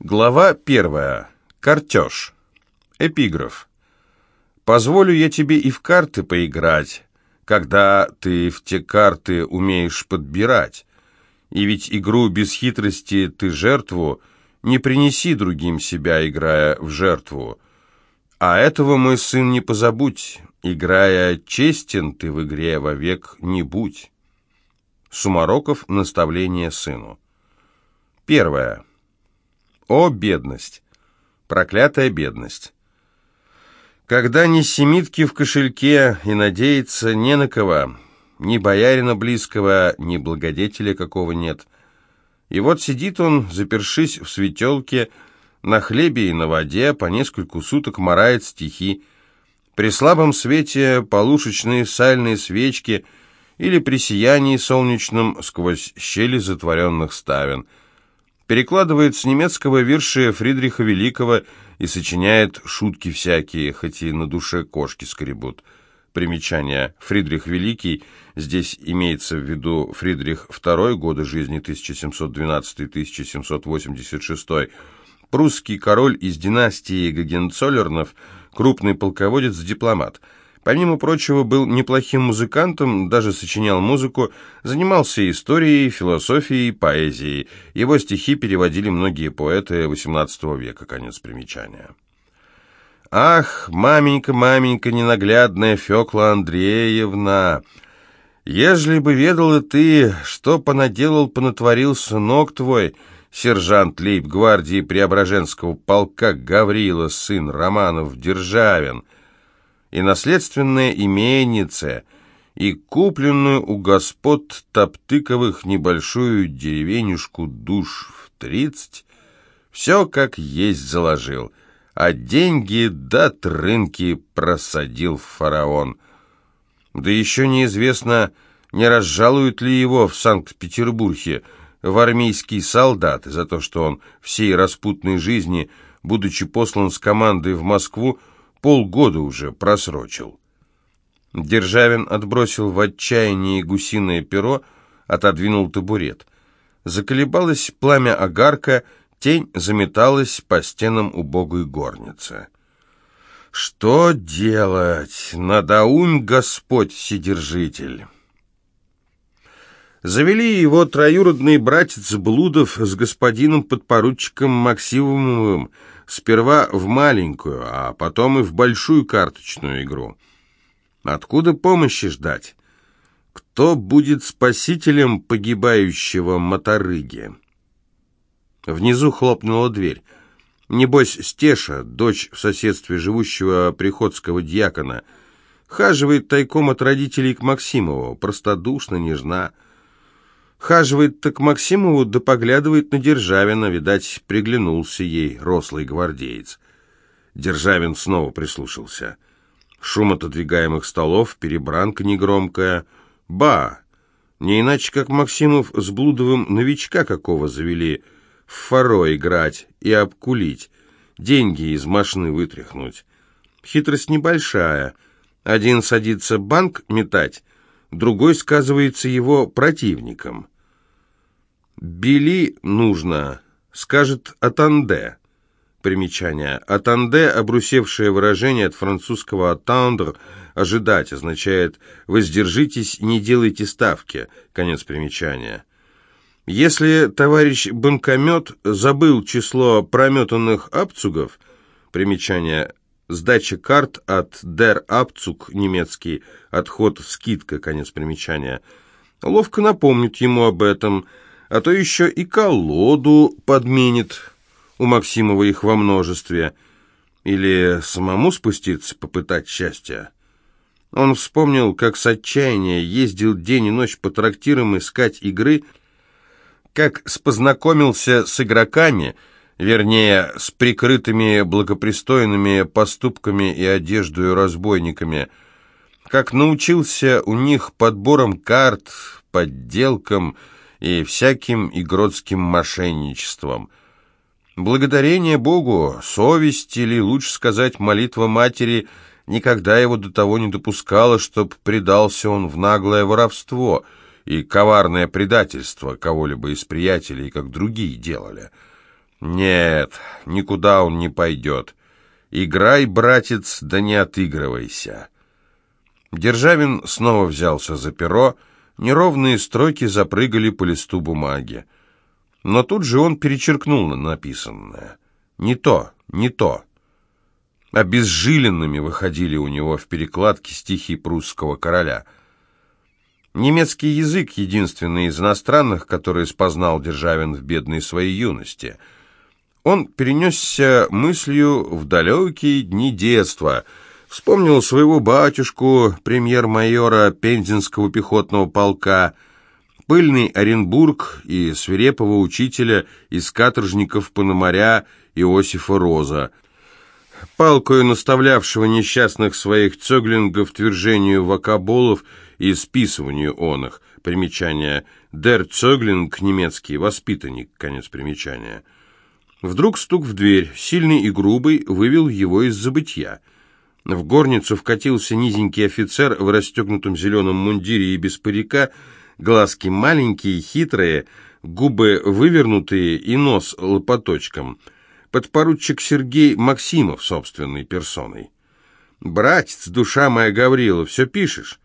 Глава первая. Картеж. Эпиграф. «Позволю я тебе и в карты поиграть, когда ты в те карты умеешь подбирать. И ведь игру без хитрости ты жертву не принеси другим себя, играя в жертву. А этого, мой сын, не позабудь, играя честен ты в игре вовек не будь». Сумароков. Наставление сыну. Первое. О, бедность! Проклятая бедность! Когда ни семитки в кошельке и надеяться не на кого, ни боярина близкого, ни благодетеля какого нет. И вот сидит он, запершись в светелке, на хлебе и на воде, по нескольку суток морает стихи. При слабом свете полушечные сальные свечки или при сиянии солнечном сквозь щели затворенных ставен — перекладывает с немецкого вирши Фридриха Великого и сочиняет шутки всякие, хоть и на душе кошки скребут. Примечание. Фридрих Великий, здесь имеется в виду Фридрих II, годы жизни 1712-1786, прусский король из династии Гагенцоллернов, крупный полководец-дипломат – Помимо прочего, был неплохим музыкантом, даже сочинял музыку, занимался историей, философией, поэзией. Его стихи переводили многие поэты XVIII века, конец примечания. «Ах, маменька, маменька ненаглядная Фёкла Андреевна, ежели бы ведала ты, что понаделал, понатворил сынок твой, сержант лейб-гвардии Преображенского полка Гаврила, сын Романов Державин» и наследственное именице, и купленную у господ Топтыковых небольшую деревенюшку душ в тридцать, все как есть заложил, а деньги до трынки просадил фараон. Да еще неизвестно, не разжалуют ли его в Санкт-Петербурге в армейский солдат за то, что он всей распутной жизни, будучи послан с командой в Москву, полгода уже просрочил. Державин отбросил в отчаянии гусиное перо, отодвинул табурет. Заколебалось пламя огарка, тень заметалась по стенам убогой горницы. «Что делать? Надоумь, Господь Вседержитель!» Завели его троюродный братец Блудов с господином подпоручиком Максимовым, Сперва в маленькую, а потом и в большую карточную игру. Откуда помощи ждать? Кто будет спасителем погибающего моторыги? Внизу хлопнула дверь. Небось, Стеша, дочь в соседстве живущего приходского дьякона, хаживает тайком от родителей к Максимову, простодушно, нежна, Хаживает так Максимову, да поглядывает на Державина, видать, приглянулся ей рослый гвардеец. Державин снова прислушался. Шум отодвигаемых столов, перебранка негромкая. Ба! Не иначе, как Максимов с Блудовым новичка какого завели в фаро играть и обкулить, деньги из машины вытряхнуть. Хитрость небольшая. Один садится банк метать, другой сказывается его противником. «Бели нужно», скажет «атанде». Примечание. «Атанде» — обрусевшее выражение от французского «attendre» — «ожидать» означает «воздержитесь, не делайте ставки». Конец примечания. Если товарищ банкомет забыл число прометанных абцугов, примечание Сдача карт от Der Abzug, немецкий, отход, скидка, конец примечания. Ловко напомнит ему об этом, а то еще и колоду подменит. У Максимова их во множестве. Или самому спуститься, попытать счастья. Он вспомнил, как с отчаяния ездил день и ночь по трактирам искать игры, как спознакомился с игроками — вернее, с прикрытыми благопристойными поступками и одеждой разбойниками, как научился у них подбором карт, подделкам и всяким игротским мошенничеством. Благодарение Богу, совесть, или лучше сказать, молитва матери, никогда его до того не допускала, чтоб предался он в наглое воровство и коварное предательство кого-либо из приятелей, как другие делали – Нет, никуда он не пойдет. Играй, братец, да не отыгрывайся. Державин снова взялся за перо, неровные строки запрыгали по листу бумаги. Но тут же он перечеркнул написанное. Не то, не то. Обезжиленными выходили у него в перекладке стихи прусского короля. Немецкий язык — единственный из иностранных, который спознал Державин в бедной своей юности. Он перенесся мыслью в далекие дни детства, вспомнил своего батюшку, премьер-майора Пензенского пехотного полка, пыльный Оренбург и свирепого учителя из каторжников Пономаря Иосифа Роза — палкою наставлявшего несчастных своих цеглингов твержению вакаболов и списыванию оных. Примечание «Der Зöглинг» немецкий, воспитанник, конец примечания. Вдруг стук в дверь, сильный и грубый, вывел его из забытья. В горницу вкатился низенький офицер в расстегнутом зеленом мундире и без парика, глазки маленькие, хитрые, губы вывернутые и нос лопаточком — подпоручик Сергей Максимов собственной персоной. «Братец, душа моя Гаврила, все пишешь.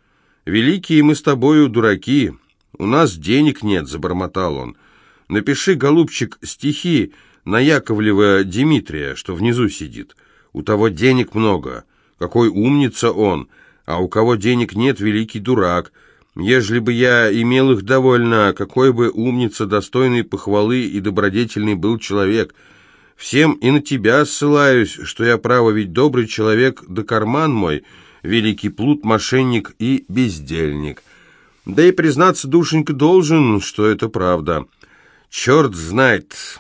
Великие мы с тобою дураки. У нас денег нет», — забормотал он. «Напиши, голубчик, стихи на Яковлева Дмитрия, что внизу сидит. У того денег много. Какой умница он. А у кого денег нет, великий дурак. Ежели бы я имел их довольно, какой бы умница, достойный похвалы и добродетельный был человек». Всем и на тебя ссылаюсь, что я право ведь добрый человек, да карман мой, великий плут, мошенник и бездельник. Да и признаться, душенька, должен, что это правда. Черт знает,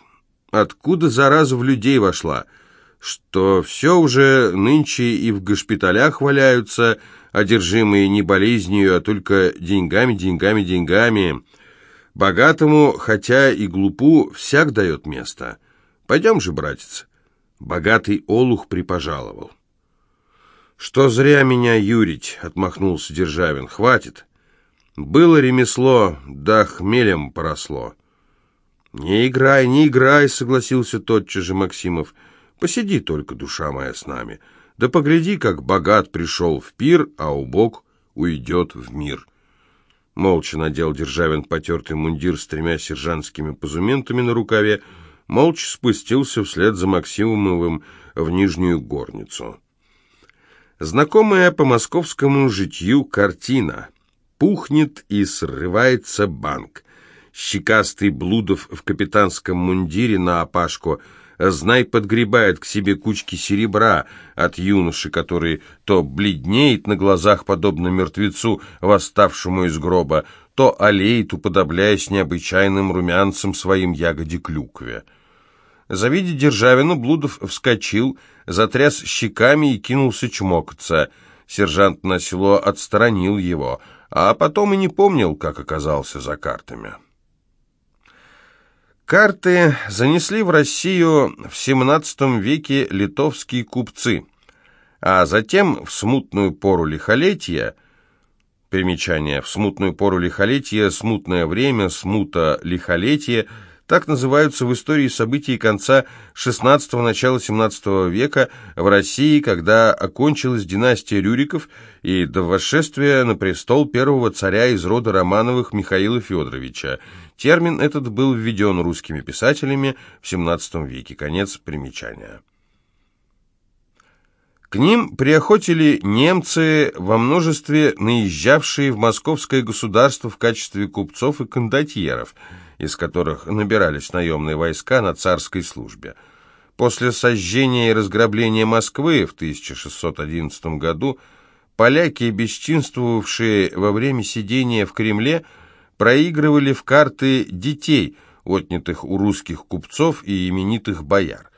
откуда зараза в людей вошла, что все уже нынче и в госпиталях валяются, одержимые не болезнью, а только деньгами, деньгами, деньгами. Богатому, хотя и глупу, всяк дает место». Пойдем же, братец. Богатый олух припожаловал. Что зря меня юрить, отмахнулся Державин. Хватит. Было ремесло, да хмелем поросло. Не играй, не играй, согласился тотчас же Максимов. Посиди только, душа моя, с нами. Да погляди, как богат пришел в пир, а убог уйдет в мир. Молча надел Державин потертый мундир с тремя сержантскими позументами на рукаве, молча спустился вслед за Максимовым в нижнюю горницу. Знакомая по московскому житью картина. Пухнет и срывается банк. Щекастый Блудов в капитанском мундире на опашку знай подгребает к себе кучки серебра от юноши, который то бледнеет на глазах, подобно мертвецу, восставшему из гроба, то олеет, уподобляясь необычайным румянцем своим ягоде клюкве. Завидя Державину, Блудов вскочил, затряс щеками и кинулся чмокаться. Сержант на село отстранил его, а потом и не помнил, как оказался за картами. Карты занесли в Россию в XVII веке литовские купцы, а затем в смутную пору лихолетия Примечание. В смутную пору лихолетия, смутное время, смута лихолетия – так называются в истории события конца XVI – начала XVII века в России, когда окончилась династия Рюриков и до восшествия на престол первого царя из рода Романовых Михаила Федоровича. Термин этот был введен русскими писателями в XVII веке. Конец примечания. К ним приохотили немцы во множестве наезжавшие в московское государство в качестве купцов и кондотьеров, из которых набирались наемные войска на царской службе. После сожжения и разграбления Москвы в 1611 году поляки, бесчинствовавшие во время сидения в Кремле, проигрывали в карты детей, отнятых у русских купцов и именитых бояр.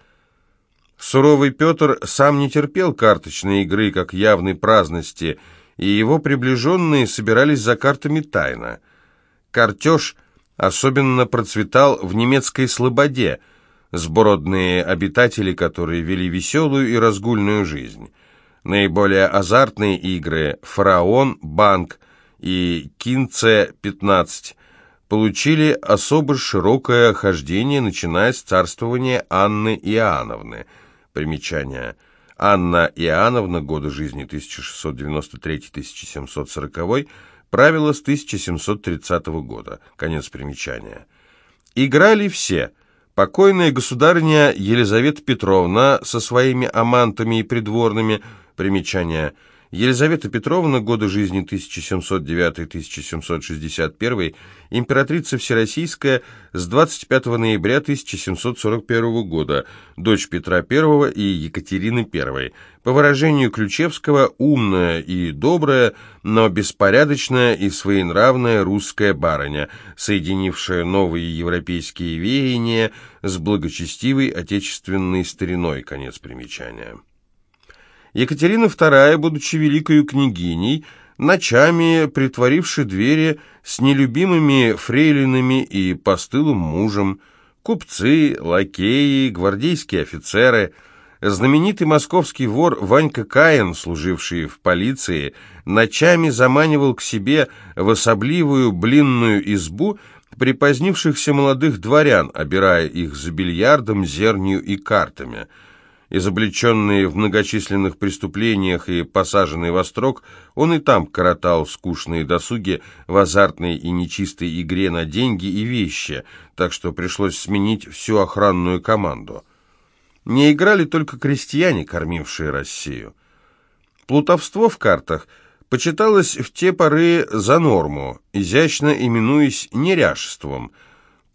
Суровый Петр сам не терпел карточной игры как явной праздности, и его приближенные собирались за картами тайно. Картеж особенно процветал в немецкой слободе, сбродные обитатели, которые вели веселую и разгульную жизнь. Наиболее азартные игры «Фараон», «Банк» и «Кинце-15» получили особо широкое хождение, начиная с царствования Анны Иоанновны. Примечание. Анна Иоанновна, годы жизни 1693-1740, правила с 1730 года. Конец примечания. Играли все. Покойная государыня Елизавета Петровна со своими амантами и придворными. Примечание – Елизавета Петровна, годы жизни 1709-1761, императрица Всероссийская с 25 ноября 1741 года, дочь Петра I и Екатерины I. По выражению Ключевского, умная и добрая, но беспорядочная и своенравная русская барыня, соединившая новые европейские веяния с благочестивой отечественной стариной. Конец примечания. Екатерина II, будучи великою княгиней, ночами притворивши двери с нелюбимыми фрейлинами и постылым мужем, купцы, лакеи, гвардейские офицеры, знаменитый московский вор Ванька Каин, служивший в полиции, ночами заманивал к себе в особливую блинную избу припозднившихся молодых дворян, обирая их за бильярдом, зернью и картами – Изобличенный в многочисленных преступлениях и посаженный во строк, он и там коротал скучные досуги в азартной и нечистой игре на деньги и вещи, так что пришлось сменить всю охранную команду. Не играли только крестьяне, кормившие Россию. Плутовство в картах почиталось в те поры за норму, изящно именуясь неряшеством –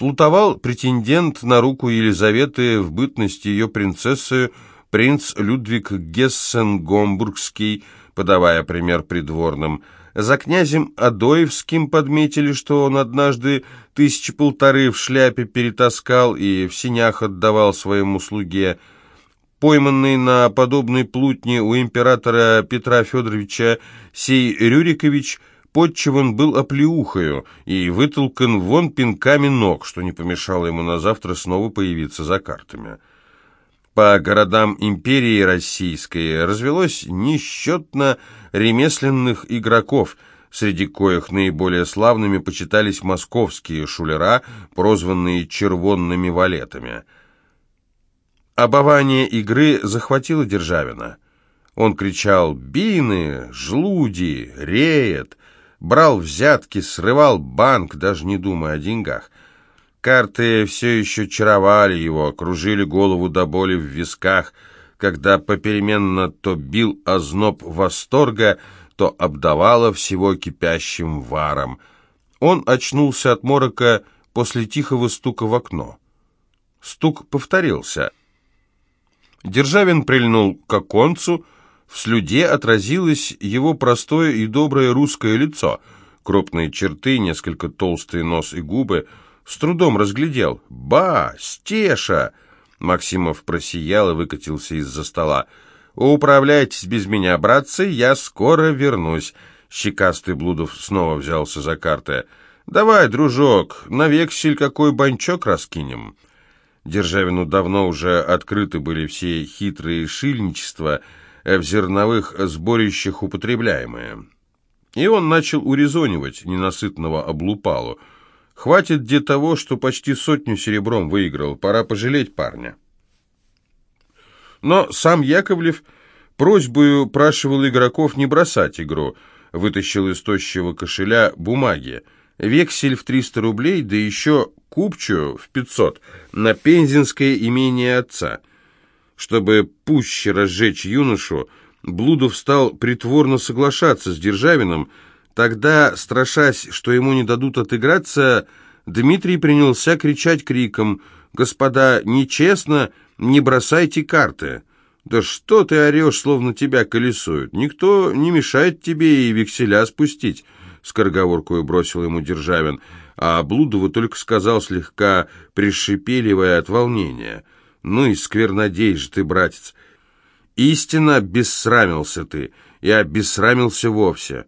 Плутовал претендент на руку Елизаветы в бытности ее принцессы принц Людвиг Гессен-Гомбургский, подавая пример придворным. За князем Адоевским подметили, что он однажды тысячи полторы в шляпе перетаскал и в синях отдавал своему слуге. Пойманный на подобной плутне у императора Петра Федоровича сей Рюрикович – подчеван был оплеухою и вытолкан вон пинками ног, что не помешало ему на завтра снова появиться за картами. По городам империи российской развелось несчетно ремесленных игроков, среди коих наиболее славными почитались московские шулера, прозванные червонными валетами. Обование игры захватило Державина. Он кричал «Бины! Жлуди! Реет!» Брал взятки, срывал банк, даже не думая о деньгах. Карты все еще чаровали его, окружили голову до боли в висках, когда попеременно то бил озноб восторга, то обдавало всего кипящим варом. Он очнулся от морока после тихого стука в окно. Стук повторился. Державин прильнул к оконцу, в слюде отразилось его простое и доброе русское лицо. Крупные черты, несколько толстый нос и губы. С трудом разглядел. «Ба! Стеша!» Максимов просиял и выкатился из-за стола. «Управляйтесь без меня, братцы, я скоро вернусь». Щекастый Блудов снова взялся за карты. «Давай, дружок, на вексель какой банчок раскинем». Державину давно уже открыты были все хитрые шильничества — в зерновых сборищах употребляемое. И он начал урезонивать ненасытного облупалу. Хватит где того, что почти сотню серебром выиграл, пора пожалеть парня. Но сам Яковлев просьбою прашивал игроков не бросать игру, вытащил из тощего кошеля бумаги, вексель в 300 рублей, да еще купчую в 500 на пензенское имение отца – чтобы пуще разжечь юношу, Блудов стал притворно соглашаться с Державиным. Тогда, страшась, что ему не дадут отыграться, Дмитрий принялся кричать криком «Господа, нечестно, не бросайте карты!» «Да что ты орешь, словно тебя колесуют? Никто не мешает тебе и векселя спустить!» Скороговоркую бросил ему Державин, а Блудову только сказал слегка, пришипеливая от волнения – ну и сквернодей же ты, братец. Истинно обессрамился ты, и обессрамился вовсе.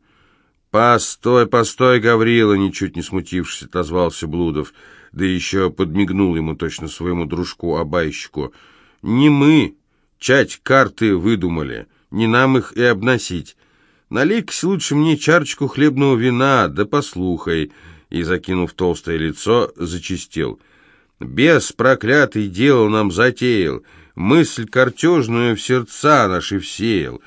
«Постой, постой, Гаврила!» — ничуть не смутившись, отозвался Блудов, да еще подмигнул ему точно своему дружку-обайщику. «Не мы, чать карты выдумали, не нам их и обносить. налей лучше мне чарочку хлебного вина, да послухай. и, закинув толстое лицо, зачистил. «Бес проклятый дело нам затеял, мысль картежную в сердца наши всеял.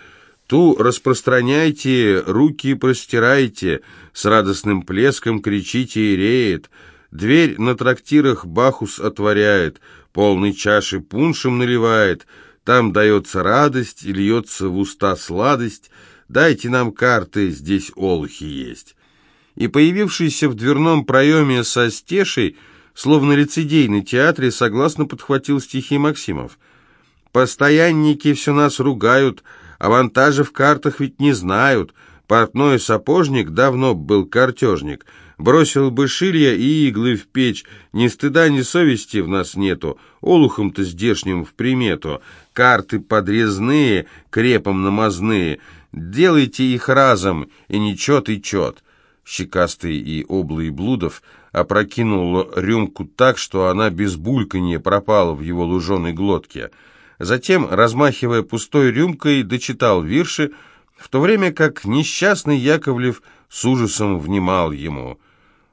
Ту распространяйте, руки простирайте, с радостным плеском кричите и реет. Дверь на трактирах Бахус отворяет, полной чаши пуншем наливает, там дается радость и льется в уста сладость. Дайте нам карты, здесь олухи есть. И появившийся в дверном проеме со стешей, словно лицедей на театре, согласно подхватил стихи Максимов. «Постоянники все нас ругают, авантажи в картах ведь не знают». Портной сапожник давно был картежник. Бросил бы шилья и иглы в печь. Ни стыда, ни совести в нас нету. Олухом-то здешним в примету. Карты подрезные, крепом намазные. Делайте их разом, и не чет, и чет. Щекастый и облый Блудов опрокинул рюмку так, что она без бульканья пропала в его луженой глотке. Затем, размахивая пустой рюмкой, дочитал вирши, в то время как несчастный Яковлев с ужасом внимал ему.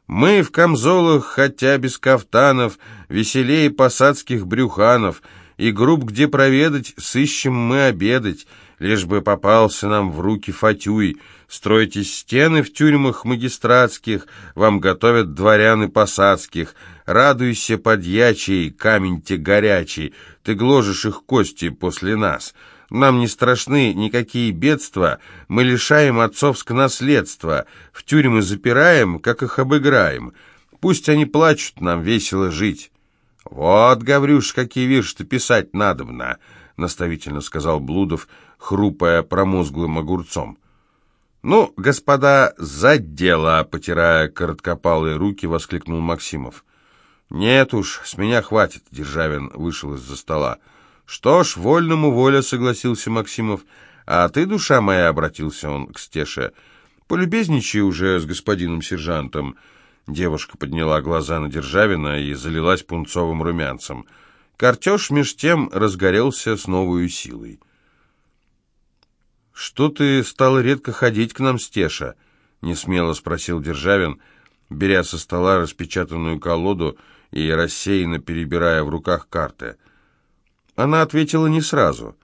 «Мы в камзолах, хотя без кафтанов, веселее посадских брюханов, и групп где проведать, сыщем мы обедать, лишь бы попался нам в руки фатюй. Стройте стены в тюрьмах магистратских, вам готовят дворяны посадских. Радуйся, подьячий, камень-те горячий, ты гложешь их кости после нас». Нам не страшны никакие бедства, мы лишаем отцовского наследства, в тюрьмы запираем, как их обыграем. Пусть они плачут, нам весело жить». «Вот, Гаврюш, какие вирши-то писать надобно», — наставительно сказал Блудов, хрупая промозглым огурцом. «Ну, господа, за дело!» — потирая короткопалые руки, воскликнул Максимов. «Нет уж, с меня хватит», — Державин вышел из-за стола. «Что ж, вольному воля», — согласился Максимов. «А ты, душа моя», — обратился он к Стеше, — «полюбезничай уже с господином сержантом». Девушка подняла глаза на Державина и залилась пунцовым румянцем. Картеж меж тем разгорелся с новой силой. «Что ты стала редко ходить к нам, Стеша?» — несмело спросил Державин, беря со стола распечатанную колоду и рассеянно перебирая в руках карты — она ответила не сразу.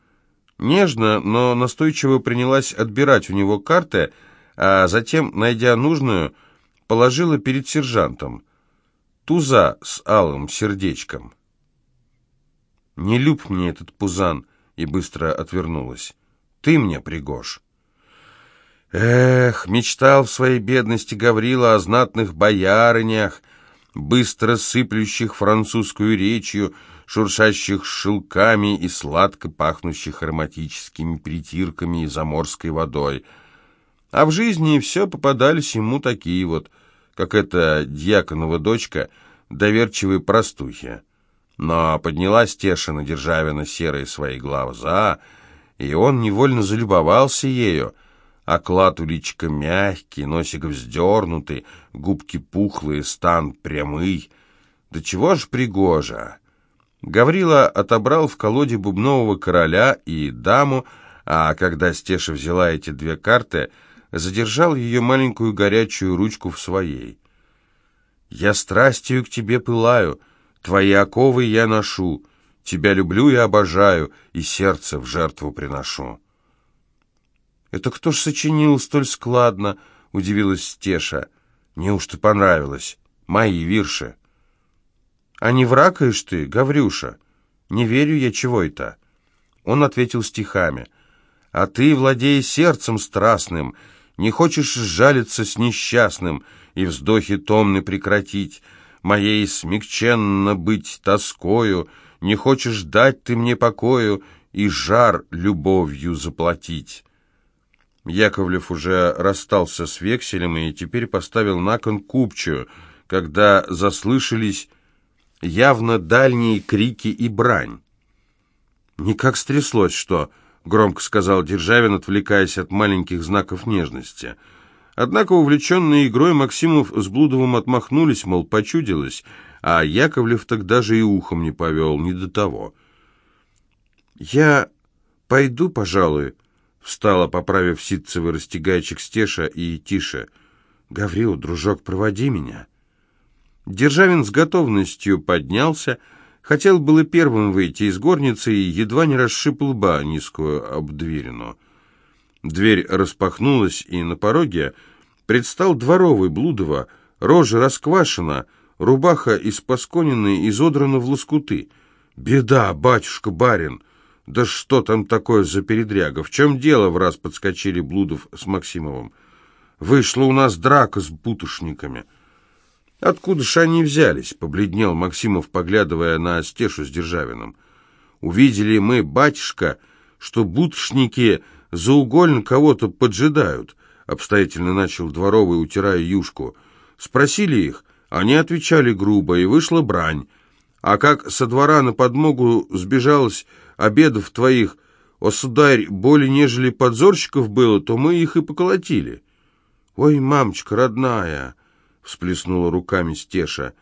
Нежно, но настойчиво принялась отбирать у него карты, а затем, найдя нужную, положила перед сержантом. Туза с алым сердечком. «Не люб мне этот пузан», и быстро отвернулась. «Ты мне пригож». Эх, мечтал в своей бедности Гаврила о знатных боярынях, быстро сыплющих французскую речью, шуршащих шелками и сладко пахнущих ароматическими притирками и заморской водой. А в жизни все попадались ему такие вот, как эта дьяконова дочка, доверчивые простухи. Но поднялась Тешина Державина серые свои глаза, и он невольно залюбовался ею, Оклад у личика мягкий, носик вздернутый, губки пухлые, стан прямый. Да чего ж пригожа! Гаврила отобрал в колоде бубнового короля и даму, а когда Стеша взяла эти две карты, задержал ее маленькую горячую ручку в своей. «Я страстью к тебе пылаю, твои оковы я ношу, тебя люблю и обожаю, и сердце в жертву приношу». «Это кто ж сочинил столь складно?» — удивилась Стеша. «Неужто понравилось? Мои вирши». «А не вракаешь ты, Гаврюша? Не верю я, чего это?» Он ответил стихами. «А ты, владея сердцем страстным, не хочешь сжалиться с несчастным и вздохи томны прекратить, моей смягченно быть тоскою, не хочешь дать ты мне покою и жар любовью заплатить». Яковлев уже расстался с векселем и теперь поставил на кон купчую, когда заслышались явно дальние крики и брань. «Никак стряслось, что...» — громко сказал Державин, отвлекаясь от маленьких знаков нежности. Однако, увлеченные игрой, Максимов с Блудовым отмахнулись, мол, почудилось, а Яковлев тогда же и ухом не повел, не до того. «Я пойду, пожалуй», — встала, поправив ситцевый растягайчик Стеша и тише. «Гаврил, дружок, проводи меня». Державин с готовностью поднялся, хотел было первым выйти из горницы и едва не расшиб лба низкую обдверину. Дверь распахнулась, и на пороге предстал дворовый Блудова, рожа расквашена, рубаха из пасконины изодрана в лоскуты. «Беда, батюшка-барин!» «Да что там такое за передряга? В чем дело?» — в раз подскочили Блудов с Максимовым. «Вышла у нас драка с бутушниками». «Откуда ж они взялись?» — побледнел Максимов, поглядывая на Стешу с Державиным. «Увидели мы, батюшка, что бутушники заугольно кого-то поджидают», — обстоятельно начал дворовый, утирая юшку. «Спросили их, они отвечали грубо, и вышла брань. А как со двора на подмогу сбежалась обедов твоих, о, сударь, более нежели подзорщиков было, то мы их и поколотили». «Ой, мамочка родная!» — всплеснула руками Стеша.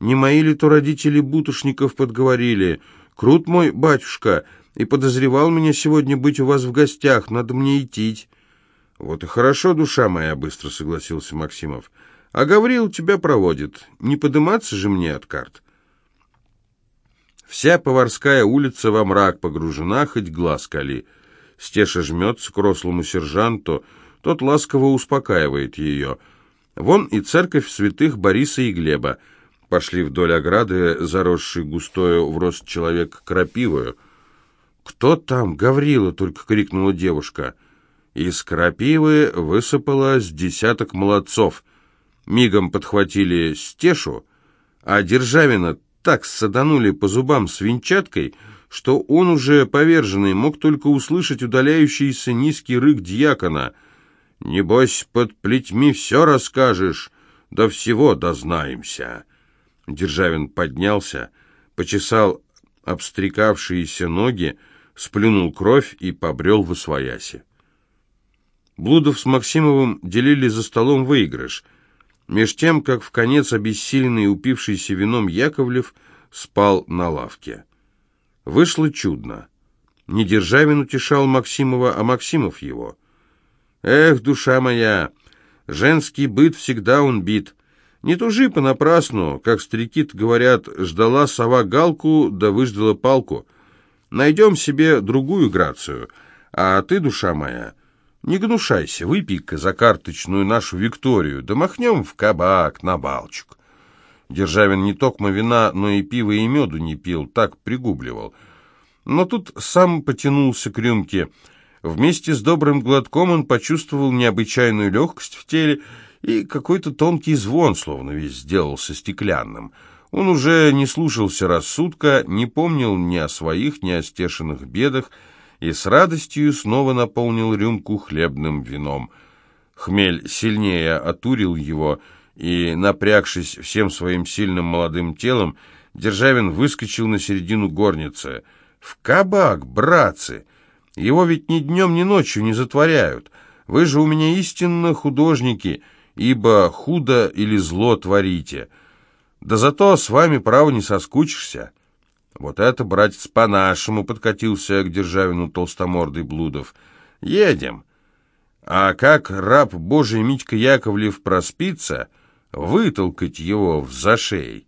«Не мои ли то родители бутушников подговорили? Крут мой батюшка, и подозревал меня сегодня быть у вас в гостях, надо мне идти». «Вот и хорошо, душа моя», — быстро согласился Максимов. «А Гаврил тебя проводит. Не подыматься же мне от карт». Вся поварская улица во мрак погружена, хоть глаз кали. Стеша жмется к рослому сержанту, тот ласково успокаивает ее. Вон и церковь святых Бориса и Глеба. Пошли вдоль ограды, заросшей густою в рост человек крапивою. «Кто там, Гаврила?» — только крикнула девушка. Из крапивы высыпалось десяток молодцов. Мигом подхватили Стешу, а Державина так саданули по зубам свинчаткой, что он уже поверженный мог только услышать удаляющийся низкий рык дьякона. «Небось, под плетьми все расскажешь, до всего дознаемся». Державин поднялся, почесал обстрекавшиеся ноги, сплюнул кровь и побрел в освояси. Блудов с Максимовым делили за столом выигрыш — меж тем, как в конец обессиленный и упившийся вином Яковлев спал на лавке. Вышло чудно. Не Державин утешал Максимова, а Максимов его. «Эх, душа моя, женский быт всегда он бит. Не тужи понапрасну, как старики говорят, ждала сова галку, да выждала палку. Найдем себе другую грацию, а ты, душа моя, — не гнушайся, выпей-ка за карточную нашу Викторию, да махнем в кабак, на балчик. Державин не токмо вина, но и пива, и меду не пил, так пригубливал. Но тут сам потянулся к рюмке. Вместе с добрым глотком он почувствовал необычайную легкость в теле и какой-то тонкий звон, словно весь сделался стеклянным. Он уже не слушался рассудка, не помнил ни о своих, ни о стешенных бедах, и с радостью снова наполнил рюмку хлебным вином. Хмель сильнее отурил его, и, напрягшись всем своим сильным молодым телом, Державин выскочил на середину горницы. «В кабак, братцы! Его ведь ни днем, ни ночью не затворяют. Вы же у меня истинно художники, ибо худо или зло творите. Да зато с вами, право, не соскучишься». Вот это, братец, по-нашему подкатился к Державину толстомордый Блудов. Едем. А как раб Божий Митька Яковлев проспится, вытолкать его в зашей.